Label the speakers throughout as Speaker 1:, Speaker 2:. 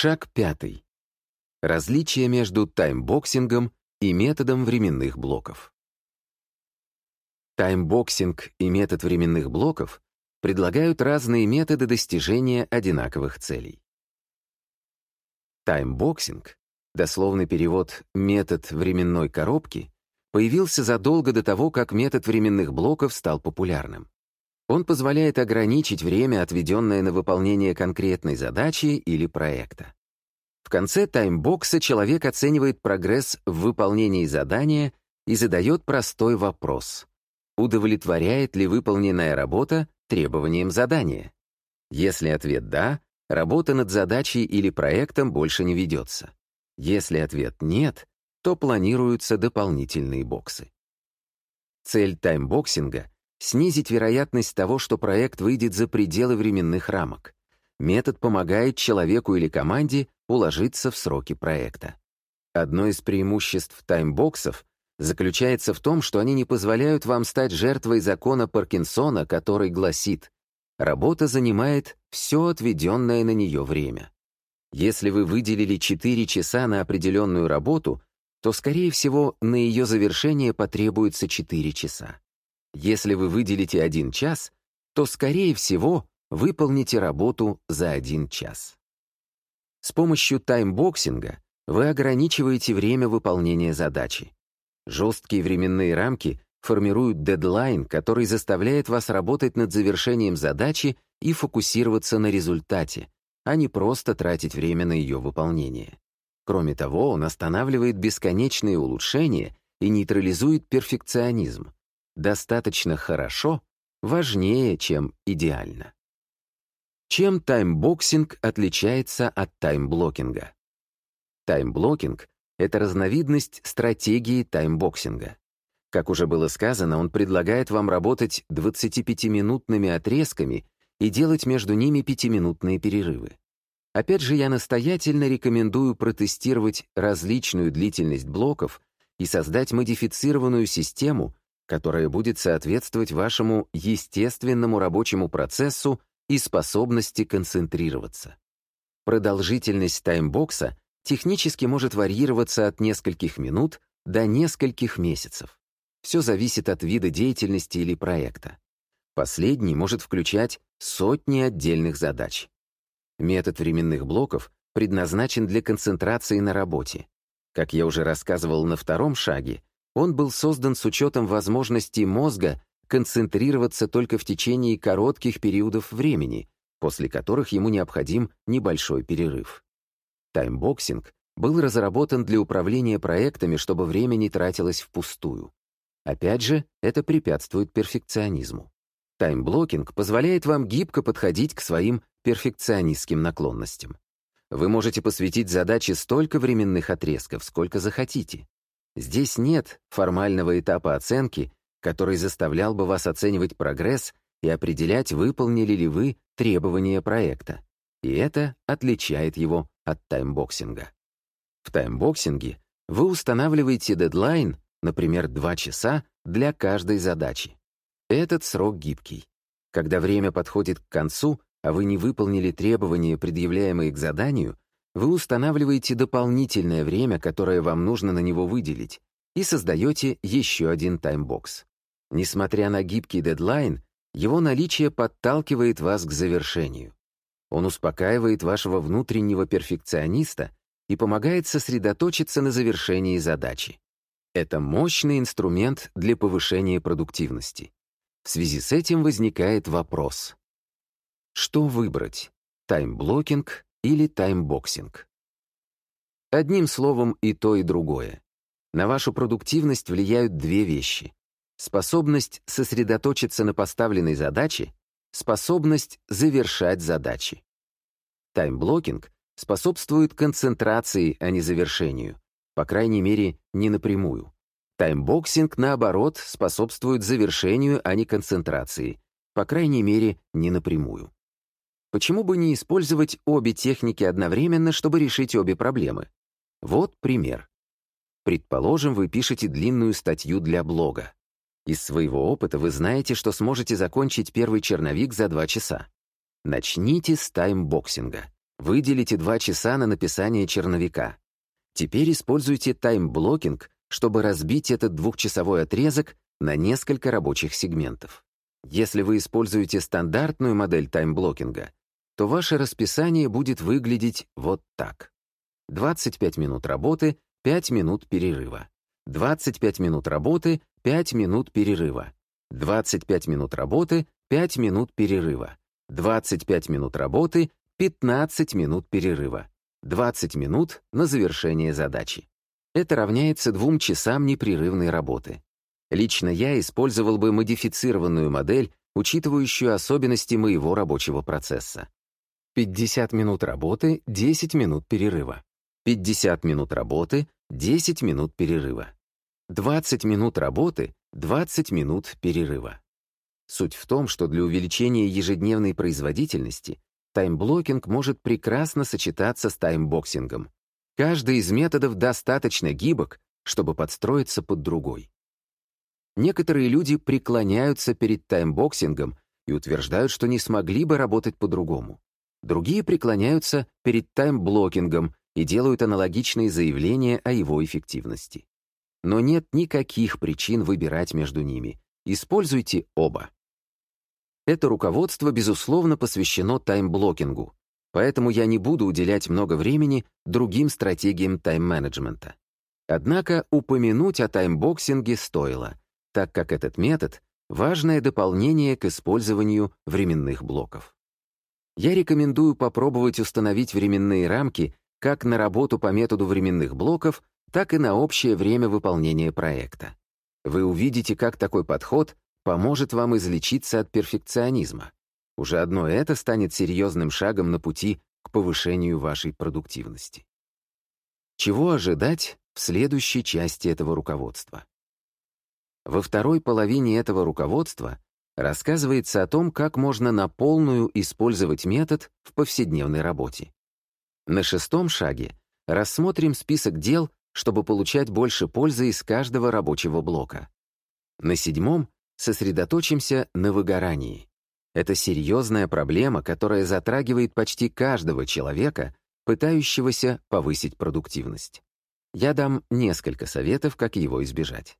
Speaker 1: Шаг пятый. Различие между таймбоксингом и методом временных блоков. Таймбоксинг и метод временных блоков предлагают разные методы достижения одинаковых целей. Таймбоксинг, дословный перевод «метод временной коробки», появился задолго до того, как метод временных блоков стал популярным. Он позволяет ограничить время, отведенное на выполнение конкретной задачи или проекта. В конце таймбокса человек оценивает прогресс в выполнении задания и задает простой вопрос. Удовлетворяет ли выполненная работа требованиям задания? Если ответ «да», работа над задачей или проектом больше не ведется. Если ответ «нет», то планируются дополнительные боксы. Цель таймбоксинга — снизить вероятность того, что проект выйдет за пределы временных рамок. Метод помогает человеку или команде уложиться в сроки проекта. Одно из преимуществ таймбоксов заключается в том, что они не позволяют вам стать жертвой закона Паркинсона, который гласит «работа занимает все отведенное на нее время». Если вы выделили 4 часа на определенную работу, то, скорее всего, на ее завершение потребуется 4 часа. Если вы выделите 1 час, то, скорее всего, выполните работу за 1 час. С помощью таймбоксинга вы ограничиваете время выполнения задачи. Жесткие временные рамки формируют дедлайн, который заставляет вас работать над завершением задачи и фокусироваться на результате, а не просто тратить время на ее выполнение. Кроме того, он останавливает бесконечные улучшения и нейтрализует перфекционизм. Достаточно хорошо важнее, чем идеально. Чем таймбоксинг отличается от таймблокинга? Таймблокинг — это разновидность стратегии таймбоксинга. Как уже было сказано, он предлагает вам работать 25-минутными отрезками и делать между ними 5-минутные перерывы. Опять же, я настоятельно рекомендую протестировать различную длительность блоков и создать модифицированную систему, которая будет соответствовать вашему естественному рабочему процессу и способности концентрироваться. Продолжительность таймбокса технически может варьироваться от нескольких минут до нескольких месяцев. Все зависит от вида деятельности или проекта. Последний может включать сотни отдельных задач. Метод временных блоков предназначен для концентрации на работе. Как я уже рассказывал на втором шаге, он был создан с учетом возможностей мозга концентрироваться только в течение коротких периодов времени, после которых ему необходим небольшой перерыв. Таймбоксинг был разработан для управления проектами, чтобы время не тратилось впустую. Опять же, это препятствует перфекционизму. Таймблокинг позволяет вам гибко подходить к своим перфекционистским наклонностям. Вы можете посвятить задаче столько временных отрезков, сколько захотите. Здесь нет формального этапа оценки, который заставлял бы вас оценивать прогресс и определять, выполнили ли вы требования проекта. И это отличает его от таймбоксинга. В таймбоксинге вы устанавливаете дедлайн, например, 2 часа, для каждой задачи. Этот срок гибкий. Когда время подходит к концу, а вы не выполнили требования, предъявляемые к заданию, вы устанавливаете дополнительное время, которое вам нужно на него выделить, и создаете еще один таймбокс. Несмотря на гибкий дедлайн, его наличие подталкивает вас к завершению. Он успокаивает вашего внутреннего перфекциониста и помогает сосредоточиться на завершении задачи. Это мощный инструмент для повышения продуктивности. В связи с этим возникает вопрос. Что выбрать? Таймблокинг или таймбоксинг? Одним словом, и то, и другое. На вашу продуктивность влияют две вещи. Способность сосредоточиться на поставленной задаче, способность завершать задачи. Таймблокинг способствует концентрации, а не завершению, по крайней мере, не напрямую. Таймбоксинг, наоборот, способствует завершению, а не концентрации, по крайней мере, не напрямую. Почему бы не использовать обе техники одновременно, чтобы решить обе проблемы? Вот пример. Предположим, вы пишете длинную статью для блога. Из своего опыта вы знаете, что сможете закончить первый черновик за два часа. Начните с таймбоксинга. Выделите 2 часа на написание черновика. Теперь используйте таймблокинг, чтобы разбить этот двухчасовой отрезок на несколько рабочих сегментов. Если вы используете стандартную модель таймблокинга, то ваше расписание будет выглядеть вот так. 25 минут работы, 5 минут перерыва. 25 минут работы, 5 минут перерыва. 25 минут работы, 5 минут перерыва. 25 минут работы, 15 минут перерыва. 20 минут на завершение задачи. Это равняется двум часам непрерывной работы. Лично я использовал бы модифицированную модель, учитывающую особенности моего рабочего процесса. 50 минут работы, 10 минут перерыва. 50 минут работы, 10 минут перерыва. 20 минут работы, 20 минут перерыва. Суть в том, что для увеличения ежедневной производительности таймблокинг может прекрасно сочетаться с таймбоксингом. Каждый из методов достаточно гибок, чтобы подстроиться под другой. Некоторые люди преклоняются перед таймбоксингом и утверждают, что не смогли бы работать по-другому. Другие преклоняются перед таймблокингом и делают аналогичные заявления о его эффективности. Но нет никаких причин выбирать между ними. Используйте оба. Это руководство, безусловно, посвящено таймблокингу, поэтому я не буду уделять много времени другим стратегиям тайм-менеджмента. Однако упомянуть о таймбоксинге стоило, так как этот метод — важное дополнение к использованию временных блоков. Я рекомендую попробовать установить временные рамки как на работу по методу временных блоков, так и на общее время выполнения проекта. Вы увидите, как такой подход поможет вам излечиться от перфекционизма. Уже одно это станет серьезным шагом на пути к повышению вашей продуктивности. Чего ожидать в следующей части этого руководства? Во второй половине этого руководства рассказывается о том, как можно на полную использовать метод в повседневной работе. На шестом шаге рассмотрим список дел, чтобы получать больше пользы из каждого рабочего блока. На седьмом сосредоточимся на выгорании. Это серьезная проблема, которая затрагивает почти каждого человека, пытающегося повысить продуктивность. Я дам несколько советов, как его избежать.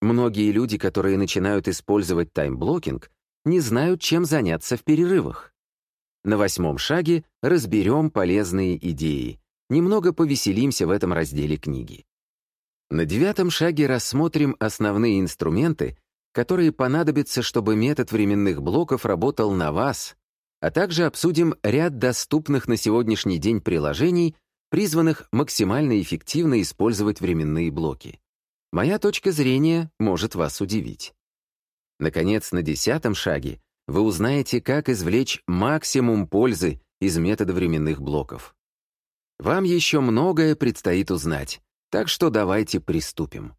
Speaker 1: Многие люди, которые начинают использовать таймблокинг, не знают, чем заняться в перерывах. На восьмом шаге разберем полезные идеи. Немного повеселимся в этом разделе книги. На девятом шаге рассмотрим основные инструменты, которые понадобятся, чтобы метод временных блоков работал на вас, а также обсудим ряд доступных на сегодняшний день приложений, призванных максимально эффективно использовать временные блоки. Моя точка зрения может вас удивить. Наконец, на десятом шаге вы узнаете, как извлечь максимум пользы из метода временных блоков. Вам еще многое предстоит узнать, так что давайте приступим.